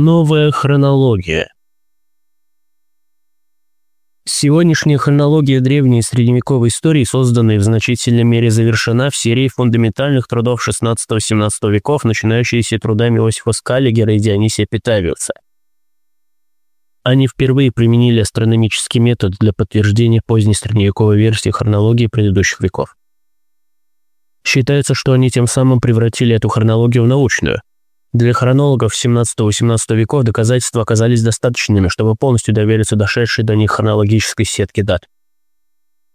Новая хронология. Сегодняшняя хронология древней средневековой истории, созданная в значительной мере завершена в серии фундаментальных трудов XVI-XVII веков, начинающиеся трудами Иосифа Скаллигера и Дионисия Питавиуса. Они впервые применили астрономический метод для подтверждения поздней средневековой версии хронологии предыдущих веков. Считается, что они тем самым превратили эту хронологию в научную, для хронологов 17-18 веков доказательства оказались достаточными, чтобы полностью довериться дошедшей до них хронологической сетке дат.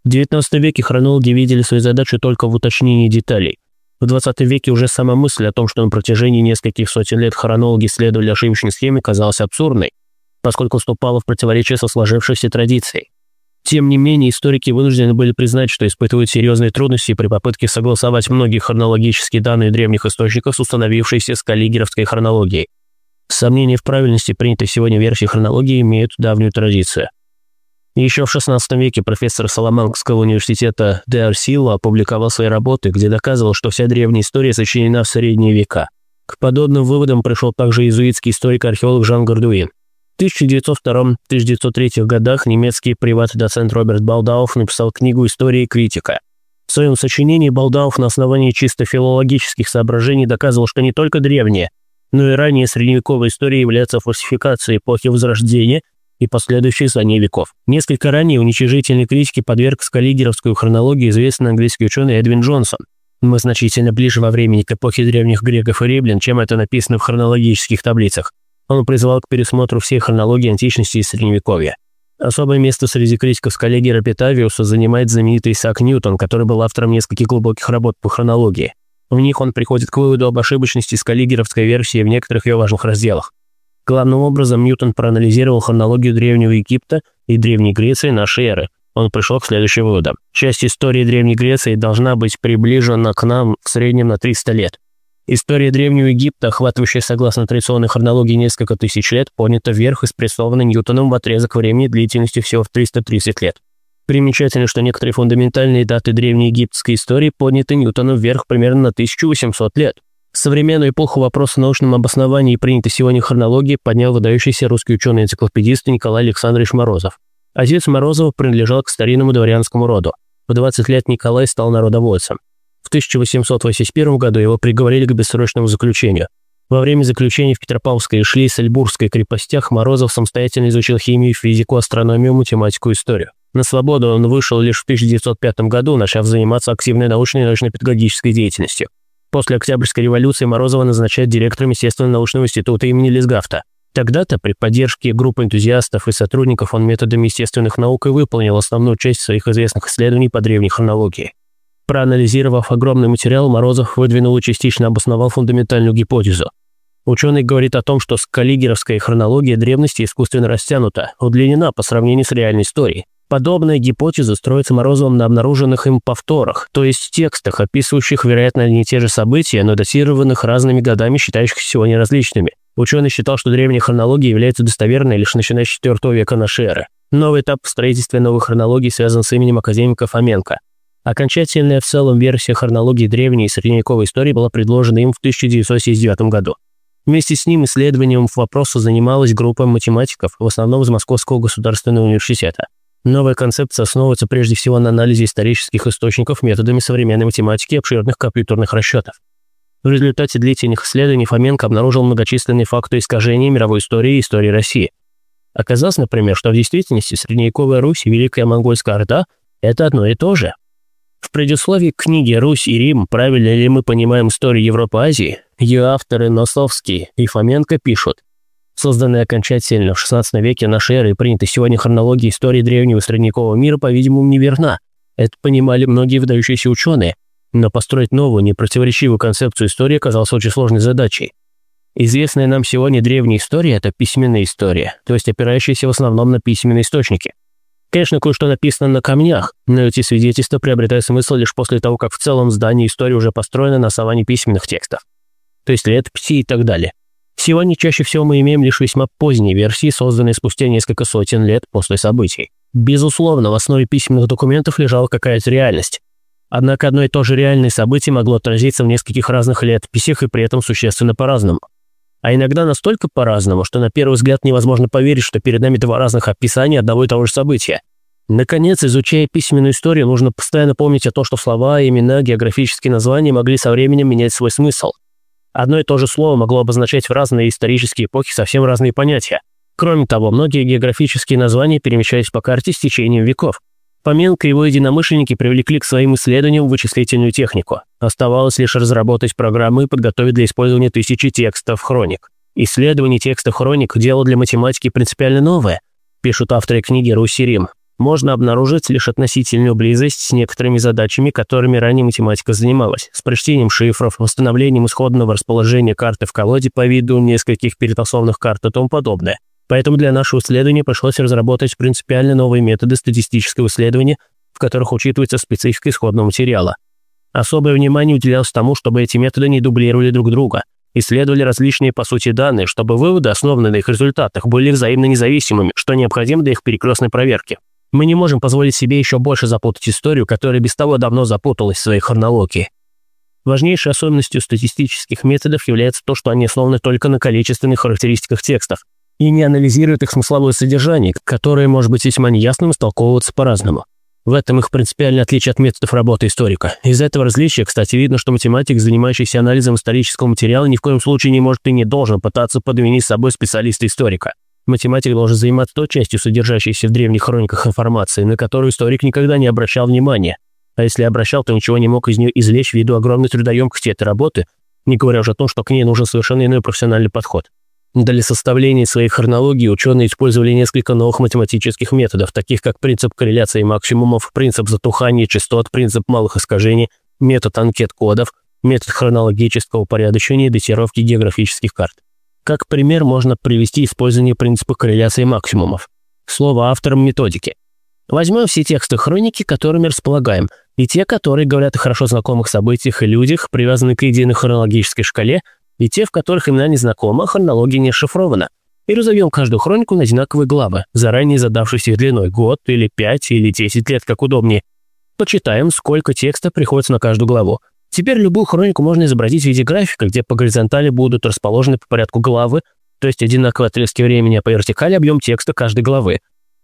В XIX веке хронологи видели свою задачу только в уточнении деталей. В XX веке уже сама мысль о том, что на протяжении нескольких сотен лет хронологи следовали ошибочной схеме, казалась абсурдной, поскольку вступала в противоречие со сложившейся традицией. Тем не менее, историки вынуждены были признать, что испытывают серьезные трудности при попытке согласовать многие хронологические данные древних источников с установившейся скаллигеровской хронологией. Сомнения в правильности принятой сегодня версии хронологии имеют давнюю традицию. Еще в XVI веке профессор Соломанского университета Де Арсило опубликовал свои работы, где доказывал, что вся древняя история сочинена в средние века. К подобным выводам пришел также иезуитский историк-археолог Жан Гордуин. В 1902-1903 годах немецкий приват-доцент Роберт Балдауф написал книгу «История критика». В своем сочинении Балдауф на основании чисто филологических соображений доказывал, что не только древняя, но и ранее средневековая история является фальсификацией эпохи Возрождения и последующих за ней веков. Несколько ранее уничижительной критики подверг скаллигеровскую хронологию известный английский ученый Эдвин Джонсон. Мы значительно ближе во времени к эпохе древних греков и римлян, чем это написано в хронологических таблицах. Он призывал к пересмотру всей хронологии античности и Средневековья. Особое место среди критиков коллеги Рапитавиуса занимает знаменитый Исаак Ньютон, который был автором нескольких глубоких работ по хронологии. В них он приходит к выводу об ошибочности скаллигеровской версии в некоторых ее важных разделах. Главным образом Ньютон проанализировал хронологию Древнего Египта и Древней Греции нашей эры. Он пришел к следующим выводам. Часть истории Древней Греции должна быть приближена к нам в среднем на 300 лет. История Древнего Египта, охватывающая согласно традиционной хронологии несколько тысяч лет, поднята вверх и спрессована Ньютоном в отрезок времени длительностью всего в 330 лет. Примечательно, что некоторые фундаментальные даты древнеегипетской истории подняты Ньютоном вверх примерно на 1800 лет. В современную эпоху вопрос о научном обосновании принятой сегодня хронологии поднял выдающийся русский ученый-энциклопедист Николай Александрович Морозов. Отец Морозова принадлежал к старинному дворянскому роду. В 20 лет Николай стал народовольцем. В 1881 году его приговорили к бессрочному заключению. Во время заключения в Петропавловской и Шлиссельбургской крепостях Морозов самостоятельно изучил химию, физику, астрономию, математику и историю. На свободу он вышел лишь в 1905 году, начав заниматься активной научной и научно-педагогической деятельностью. После Октябрьской революции Морозова назначают директором Естественно-научного института имени Лисгафта. Тогда-то при поддержке группы энтузиастов и сотрудников он методами естественных наук и выполнил основную часть своих известных исследований по древней хронологии. Проанализировав огромный материал, Морозов выдвинул и частично обосновал фундаментальную гипотезу. Ученый говорит о том, что скаллигеровская хронология древности искусственно растянута, удлинена по сравнению с реальной историей. Подобная гипотеза строится Морозовым на обнаруженных им повторах, то есть текстах, описывающих, вероятно, не те же события, но датированных разными годами, считающихся сегодня различными. Ученый считал, что древняя хронология является достоверной лишь начиная с IV века эры. Новый этап в строительстве новой хронологии связан с именем академика Фоменко. Окончательная в целом версия хронологии древней и средневековой истории была предложена им в 1979 году. Вместе с ним исследованием вопроса занималась группа математиков, в основном из Московского государственного университета. Новая концепция основывается прежде всего на анализе исторических источников методами современной математики и обширных компьютерных расчетов. В результате длительных исследований Фоменко обнаружил многочисленные факты искажения мировой истории и истории России. Оказалось, например, что в действительности Средневековая Русь и Великая Монгольская Орда – это одно и то же. В предисловии к книге «Русь и Рим. Правильно ли мы понимаем историю Европы и Азии» ее авторы Носовский и Фоменко пишут, созданные окончательно в XVI веке нашей эры и принятой сегодня хронология истории древнего средневекового мира, по-видимому, неверна. Это понимали многие выдающиеся ученые, но построить новую, непротиворечивую концепцию истории оказалось очень сложной задачей. Известная нам сегодня древняя история – это письменная история, то есть опирающаяся в основном на письменные источники. Конечно, кое-что написано на камнях, но эти свидетельства приобретают смысл лишь после того, как в целом здание истории уже построено на основании письменных текстов, то есть летописи и так далее. Сегодня чаще всего мы имеем лишь весьма поздние версии, созданные спустя несколько сотен лет после событий. Безусловно, в основе письменных документов лежала какая-то реальность. Однако одно и то же реальное событие могло отразиться в нескольких разных летописях и при этом существенно по-разному. А иногда настолько по-разному, что на первый взгляд невозможно поверить, что перед нами два разных описания одного и того же события. Наконец, изучая письменную историю, нужно постоянно помнить о том, что слова, имена, географические названия могли со временем менять свой смысл. Одно и то же слово могло обозначать в разные исторические эпохи совсем разные понятия. Кроме того, многие географические названия перемещались по карте с течением веков. Поменка и его единомышленники привлекли к своим исследованиям вычислительную технику. Оставалось лишь разработать программы и подготовить для использования тысячи текстов хроник. Исследование текстов хроник – дело для математики принципиально новое, пишут авторы книги «Руси Рим». Можно обнаружить лишь относительную близость с некоторыми задачами, которыми ранее математика занималась, с прочтением шифров, восстановлением исходного расположения карты в колоде по виду нескольких перетасованных карт и тому подобное. Поэтому для нашего исследования пришлось разработать принципиально новые методы статистического исследования, в которых учитывается специфика исходного материала. Особое внимание уделялось тому, чтобы эти методы не дублировали друг друга, исследовали различные по сути данные, чтобы выводы, основанные на их результатах, были взаимно независимыми, что необходимо для их перекрестной проверки. Мы не можем позволить себе еще больше запутать историю, которая без того давно запуталась в своей хронологии. Важнейшей особенностью статистических методов является то, что они основаны только на количественных характеристиках текстов, и не анализирует их смысловое содержание, которое может быть весьма неясным и столковываться по-разному. В этом их принципиальное отличие от методов работы историка. Из этого различия, кстати, видно, что математик, занимающийся анализом исторического материала, ни в коем случае не может и не должен пытаться подменить с собой специалиста-историка. Математик должен заниматься той частью, содержащейся в древних хрониках информации, на которую историк никогда не обращал внимания. А если обращал, то ничего не мог из нее извлечь ввиду огромной трудоемкости этой работы, не говоря уже о том, что к ней нужен совершенно иной профессиональный подход. Для составления своей хронологии ученые использовали несколько новых математических методов, таких как принцип корреляции максимумов, принцип затухания частот, принцип малых искажений, метод анкет кодов, метод хронологического упорядочения и датировки географических карт. Как пример можно привести использование принципа корреляции максимумов. Слово авторам методики. Возьмем все тексты хроники, которыми располагаем, и те, которые говорят о хорошо знакомых событиях и людях, привязанные к единой хронологической шкале, и те, в которых имена незнакомы, а хронология не шифрована. И разовьем каждую хронику на одинаковые главы, заранее задавшись их длиной год или пять или десять лет, как удобнее. Почитаем, сколько текста приходится на каждую главу. Теперь любую хронику можно изобразить в виде графика, где по горизонтали будут расположены по порядку главы, то есть одинаковые отрезки времени, а по вертикали объем текста каждой главы.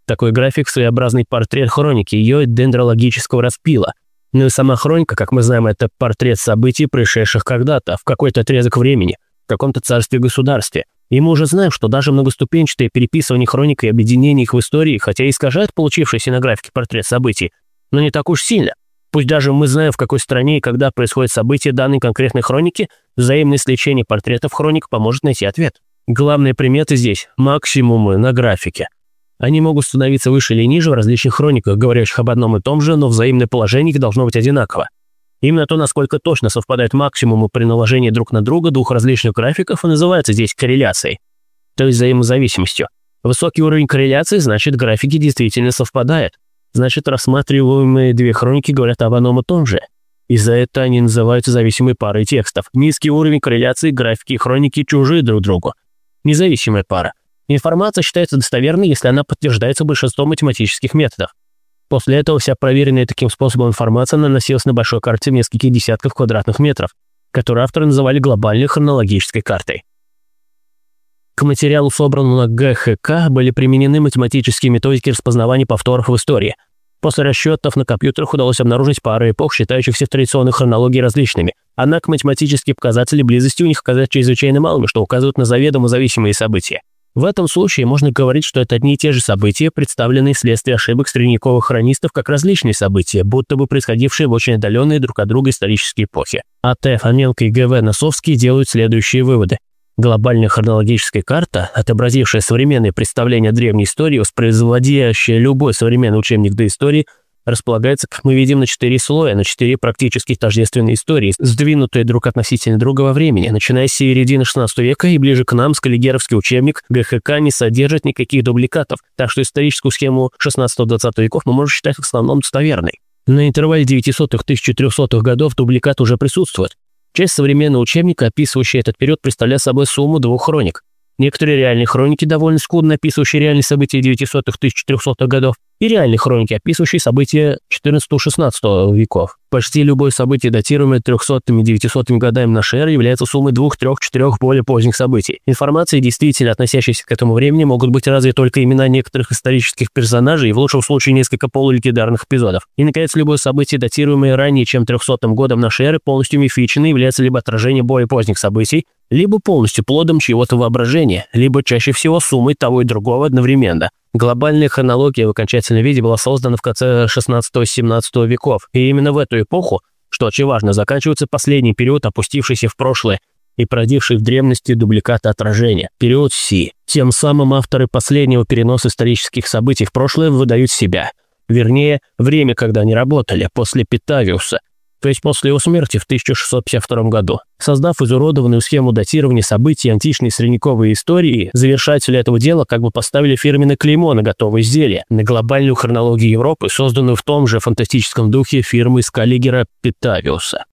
Такой график – своеобразный портрет хроники, ее дендрологического распила – ну и сама хроника, как мы знаем, это портрет событий, происшедших когда-то, в какой-то отрезок времени, в каком-то царстве-государстве. И мы уже знаем, что даже многоступенчатое переписывание хроник и объединение их в истории, хотя и искажает получившийся на графике портрет событий, но не так уж сильно. Пусть даже мы знаем, в какой стране и когда происходит событие данной конкретной хроники, взаимное сличение портретов хроник поможет найти ответ. Главные приметы здесь – максимумы на графике – они могут становиться выше или ниже в различных хрониках, говорящих об одном и том же, но взаимное положение их должно быть одинаково. Именно то, насколько точно совпадают максимумы при наложении друг на друга двух различных графиков, и называется здесь корреляцией, то есть взаимозависимостью. Высокий уровень корреляции значит графики действительно совпадают. Значит, рассматриваемые две хроники говорят об одном и том же. И за это они называются зависимой парой текстов. Низкий уровень корреляции графики и хроники чужие друг другу. Независимая пара. Информация считается достоверной, если она подтверждается большинством математических методов. После этого вся проверенная таким способом информация наносилась на большой карте в нескольких десятков квадратных метров, которую авторы называли глобальной хронологической картой. К материалу, собранному на ГХК, были применены математические методики распознавания повторов в истории. После расчетов на компьютерах удалось обнаружить пары эпох, считающихся в традиционной хронологии различными. Однако математические показатели близости у них оказались чрезвычайно малыми, что указывает на заведомо зависимые события. В этом случае можно говорить, что это одни и те же события, представленные вследствие ошибок средневековых хронистов как различные события, будто бы происходившие в очень отдаленные друг от друга исторические эпохи. А.Т. Фоменко и Г.В. Носовский делают следующие выводы. Глобальная хронологическая карта, отобразившая современные представления древней истории, воспроизводящая любой современный учебник до истории – располагается, как мы видим, на четыре слоя, на четыре практически тождественные истории, сдвинутые друг относительно друга во времени, начиная с середины XVI века и ближе к нам, скаллигеровский учебник ГХК не содержит никаких дубликатов, так что историческую схему XVI-XX веков мы можем считать в основном достоверной. На интервале 900-1300 годов дубликат уже присутствует. Часть современного учебника, описывающая этот период, представляет собой сумму двух хроник. Некоторые реальные хроники, довольно скудно описывающие реальные события 900-1400 годов, и реальные хроники, описывающие события 14-16 веков. Почти любое событие, датируемое 300-ми 900 годами нашей эры, является суммой двух, трех, четырех более поздних событий. Информация, действительно относящаяся к этому времени, могут быть разве только имена некоторых исторических персонажей и в лучшем случае несколько полулегендарных эпизодов. И, наконец, любое событие, датируемое ранее, чем 300 годом нашей эры, полностью мифично является либо отражением более поздних событий, либо полностью плодом чьего-то воображения, либо чаще всего суммой того и другого одновременно. Глобальная хронология в окончательном виде была создана в конце 16-17 веков, и именно в эту эпоху, что очень важно, заканчивается последний период, опустившийся в прошлое и породивший в древности дубликаты отражения, период Си. Тем самым авторы последнего переноса исторических событий в прошлое выдают себя. Вернее, время, когда они работали, после Питавиуса, то есть после его смерти в 1652 году. Создав изуродованную схему датирования событий античной средневековой истории, завершатели этого дела как бы поставили фирменное клеймо на готовое изделие, на глобальную хронологию Европы, созданную в том же фантастическом духе фирмы Скаллигера Питавиуса.